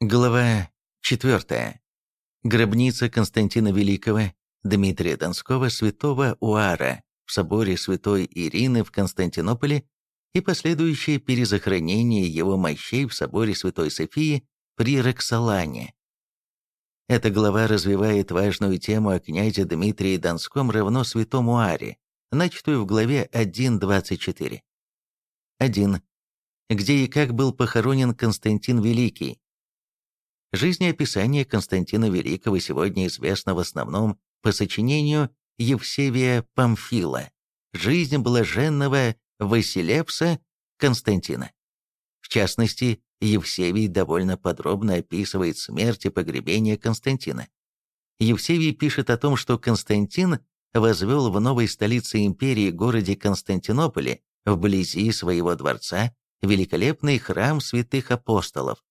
Глава 4. Гробница Константина Великого, Дмитрия Донского, святого Уара в соборе святой Ирины в Константинополе и последующее перезахоронение его мощей в соборе святой Софии при Роксолане. Эта глава развивает важную тему о князе Дмитрии Донском равно святому Уаре, начатую в главе 1.24. 1. Где и как был похоронен Константин Великий, Жизнеописание Константина Великого сегодня известно в основном по сочинению Евсевия Памфила «Жизнь блаженного Василевса Константина». В частности, Евсевий довольно подробно описывает смерть и погребение Константина. Евсевий пишет о том, что Константин возвел в новой столице империи городе Константинополе, вблизи своего дворца, великолепный храм святых апостолов,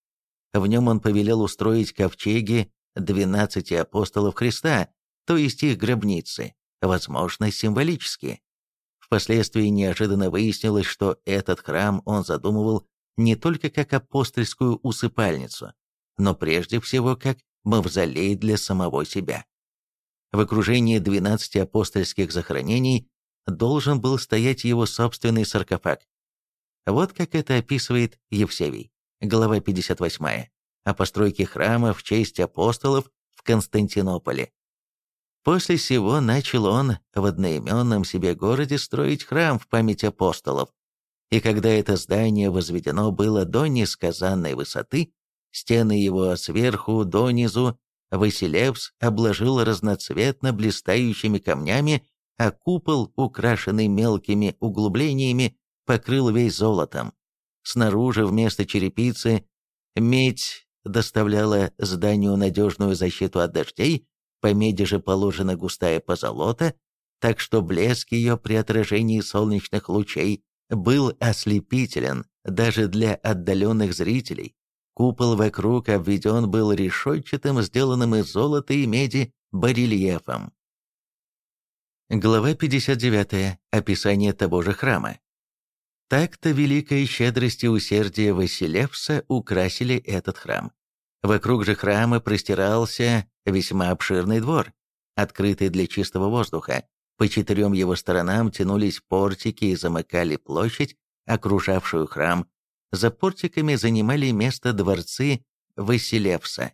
в нем он повелел устроить ковчеги двенадцати апостолов Христа, то есть их гробницы, возможно, символические. Впоследствии неожиданно выяснилось, что этот храм он задумывал не только как апостольскую усыпальницу, но прежде всего как мавзолей для самого себя. В окружении 12 апостольских захоронений должен был стоять его собственный саркофаг. Вот как это описывает Евсевий глава 58, о постройке храма в честь апостолов в Константинополе. После сего начал он в одноименном себе городе строить храм в память апостолов. И когда это здание возведено было до несказанной высоты, стены его сверху донизу Василевс обложил разноцветно блистающими камнями, а купол, украшенный мелкими углублениями, покрыл весь золотом. Снаружи вместо черепицы медь доставляла зданию надежную защиту от дождей, по меди же положена густая позолота, так что блеск ее при отражении солнечных лучей был ослепителен даже для отдаленных зрителей. Купол вокруг обведен был решетчатым, сделанным из золота и меди, барельефом. Глава 59. Описание того же храма. Так-то великая щедрость и усердие Василевса украсили этот храм. Вокруг же храма простирался весьма обширный двор, открытый для чистого воздуха. По четырем его сторонам тянулись портики и замыкали площадь, окружавшую храм. За портиками занимали место дворцы Василевса.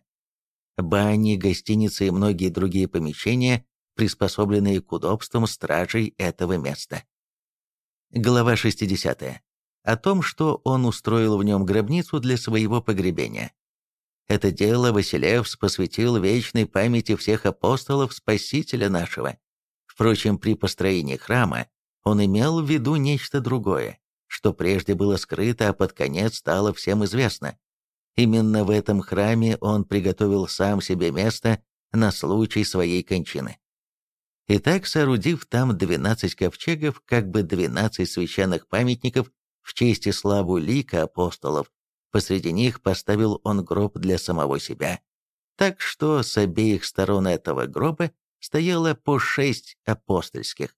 Бани, гостиницы и многие другие помещения, приспособленные к удобствам стражей этого места. Глава 60. О том, что он устроил в нем гробницу для своего погребения. Это дело Василевс посвятил вечной памяти всех апостолов Спасителя нашего. Впрочем, при построении храма он имел в виду нечто другое, что прежде было скрыто, а под конец стало всем известно. Именно в этом храме он приготовил сам себе место на случай своей кончины. Итак, соорудив там 12 ковчегов, как бы 12 священных памятников в честь и славу лика апостолов, посреди них поставил он гроб для самого себя. Так что с обеих сторон этого гроба стояло по шесть апостольских.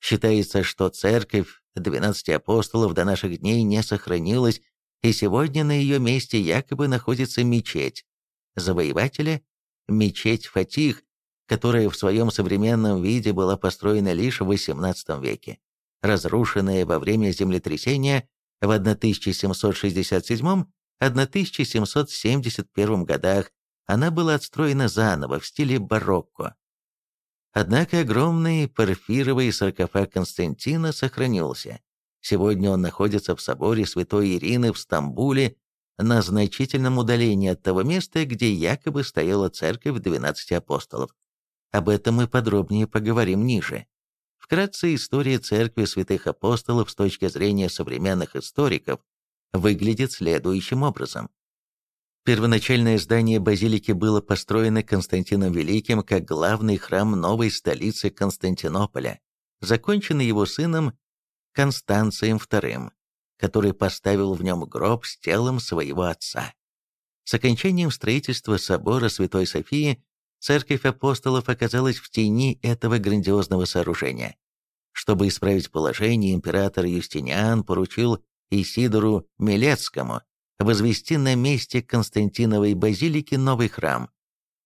Считается, что церковь 12 апостолов до наших дней не сохранилась, и сегодня на ее месте якобы находится мечеть завоевателя, мечеть Фатих, которая в своем современном виде была построена лишь в XVIII веке. Разрушенная во время землетрясения в 1767-1771 годах, она была отстроена заново в стиле барокко. Однако огромный порфировый саркофаг Константина сохранился. Сегодня он находится в соборе Святой Ирины в Стамбуле, на значительном удалении от того места, где якобы стояла церковь 12 апостолов. Об этом мы подробнее поговорим ниже. Вкратце, история церкви святых апостолов с точки зрения современных историков выглядит следующим образом. Первоначальное здание базилики было построено Константином Великим как главный храм новой столицы Константинополя, законченный его сыном Констанцием II, который поставил в нем гроб с телом своего отца. С окончанием строительства собора Святой Софии церковь апостолов оказалась в тени этого грандиозного сооружения. Чтобы исправить положение, император Юстиниан поручил Исидору Милецкому возвести на месте Константиновой базилики новый храм.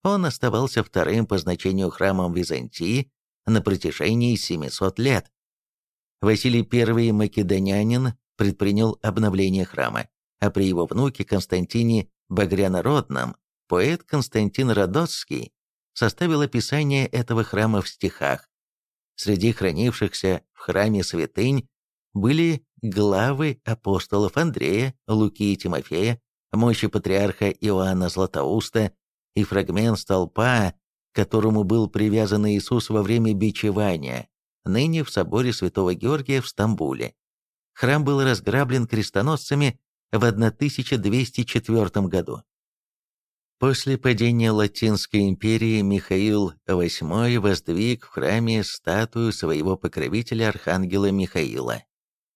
Он оставался вторым по значению храмом Византии на протяжении 700 лет. Василий I Македонянин предпринял обновление храма, а при его внуке Константине Багрянородном поэт Константин Родоцкий составил описание этого храма в стихах. Среди хранившихся в храме святынь были главы апостолов Андрея, Луки и Тимофея, мощи патриарха Иоанна Златоуста и фрагмент столпа, к которому был привязан Иисус во время бичевания, ныне в соборе Святого Георгия в Стамбуле. Храм был разграблен крестоносцами в 1204 году. После падения Латинской империи Михаил VIII воздвиг в храме статую своего покровителя архангела Михаила.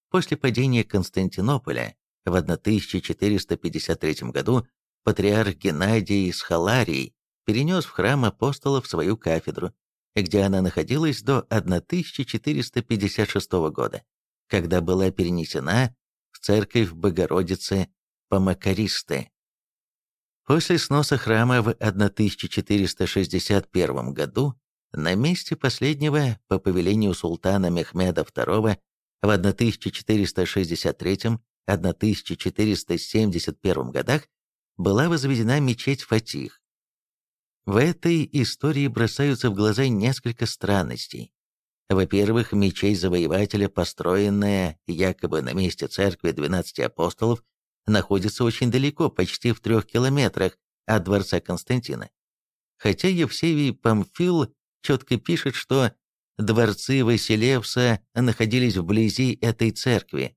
После падения Константинополя в 1453 году патриарх Геннадий Схаларий перенес в храм апостолов свою кафедру, где она находилась до 1456 года, когда была перенесена в церковь Богородицы Помакаристы. После сноса храма в 1461 году на месте последнего по повелению султана Мехмеда II в 1463-1471 годах была возведена мечеть Фатих. В этой истории бросаются в глаза несколько странностей. Во-первых, мечеть завоевателя, построенная якобы на месте церкви 12 апостолов, находится очень далеко, почти в трех километрах от дворца Константина. Хотя Евсевий Памфил четко пишет, что дворцы Василевса находились вблизи этой церкви.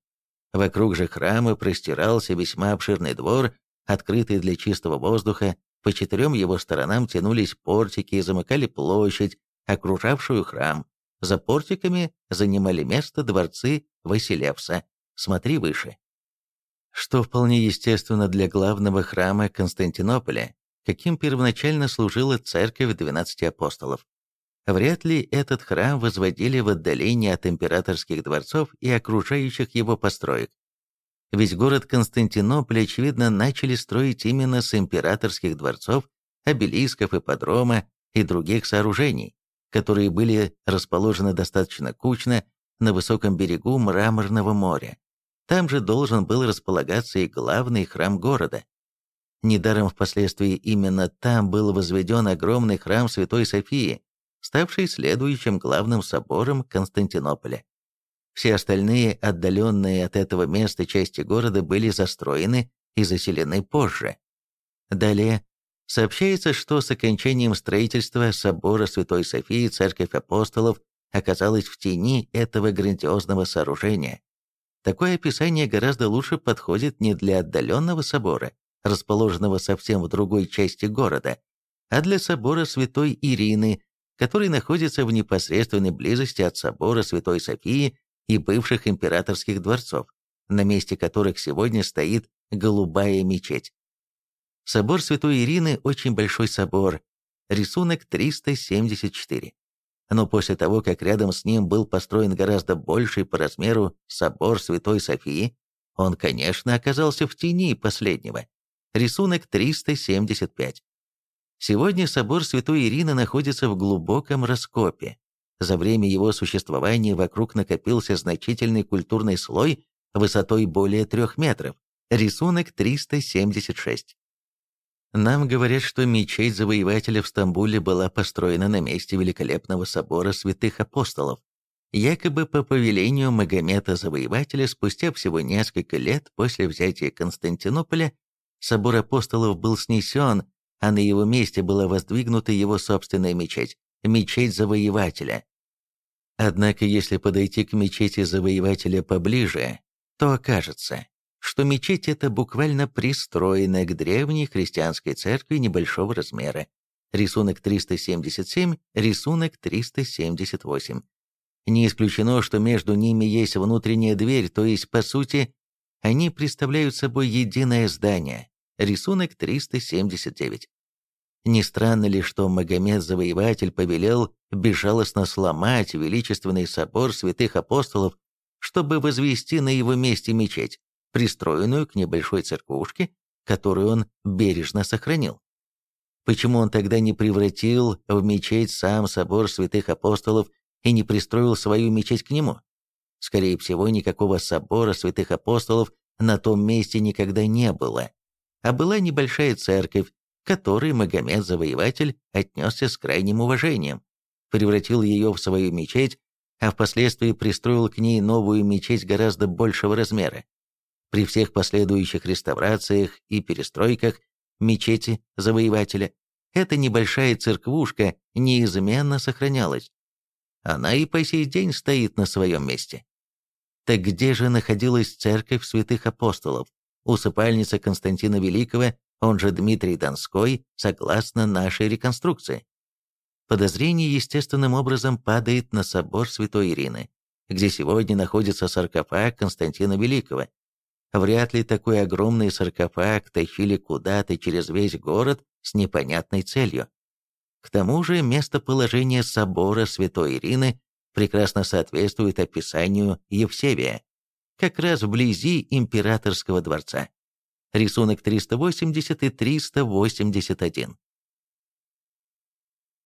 Вокруг же храма простирался весьма обширный двор, открытый для чистого воздуха, по четырем его сторонам тянулись портики и замыкали площадь, окружавшую храм. За портиками занимали место дворцы Василевса. Смотри выше что вполне естественно для главного храма Константинополя, каким первоначально служила церковь 12 апостолов. Вряд ли этот храм возводили в отдалении от императорских дворцов и окружающих его построек. Ведь город Константинополь, очевидно, начали строить именно с императорских дворцов, обелисков, ипподрома и других сооружений, которые были расположены достаточно кучно на высоком берегу Мраморного моря. Там же должен был располагаться и главный храм города. Недаром впоследствии именно там был возведен огромный храм Святой Софии, ставший следующим главным собором Константинополя. Все остальные отдаленные от этого места части города были застроены и заселены позже. Далее сообщается, что с окончанием строительства собора Святой Софии Церковь Апостолов оказалась в тени этого грандиозного сооружения. Такое описание гораздо лучше подходит не для отдаленного собора, расположенного совсем в другой части города, а для собора Святой Ирины, который находится в непосредственной близости от собора Святой Софии и бывших императорских дворцов, на месте которых сегодня стоит голубая мечеть. Собор Святой Ирины – очень большой собор, рисунок 374 но после того, как рядом с ним был построен гораздо больший по размеру собор Святой Софии, он, конечно, оказался в тени последнего. Рисунок 375. Сегодня собор Святой Ирины находится в глубоком раскопе. За время его существования вокруг накопился значительный культурный слой высотой более трех метров. Рисунок 376. Нам говорят, что мечеть завоевателя в Стамбуле была построена на месте великолепного собора святых апостолов. Якобы по повелению Магомета Завоевателя спустя всего несколько лет после взятия Константинополя собор апостолов был снесен, а на его месте была воздвигнута его собственная мечеть, мечеть Завоевателя. Однако если подойти к мечети Завоевателя поближе, то окажется, что мечеть эта буквально пристроена к древней христианской церкви небольшого размера. Рисунок 377, рисунок 378. Не исключено, что между ними есть внутренняя дверь, то есть, по сути, они представляют собой единое здание. Рисунок 379. Не странно ли, что Магомед-завоеватель повелел безжалостно сломать величественный собор святых апостолов, чтобы возвести на его месте мечеть? Пристроенную к небольшой церквушке, которую он бережно сохранил. Почему он тогда не превратил в мечеть сам собор святых апостолов и не пристроил свою мечеть к нему? Скорее всего, никакого собора святых апостолов на том месте никогда не было, а была небольшая церковь, которой Магомед-завоеватель отнесся с крайним уважением, превратил ее в свою мечеть, а впоследствии пристроил к ней новую мечеть гораздо большего размера. При всех последующих реставрациях и перестройках мечети завоевателя эта небольшая церквушка неизменно сохранялась. Она и по сей день стоит на своем месте. Так где же находилась церковь святых апостолов? Усыпальница Константина Великого, он же Дмитрий Донской, согласно нашей реконструкции. Подозрение естественным образом падает на собор Святой Ирины, где сегодня находится саркофаг Константина Великого, Вряд ли такой огромный саркофаг тащили куда-то через весь город с непонятной целью. К тому же местоположение собора Святой Ирины прекрасно соответствует описанию Евсевия, как раз вблизи императорского дворца. Рисунок 380 и 381.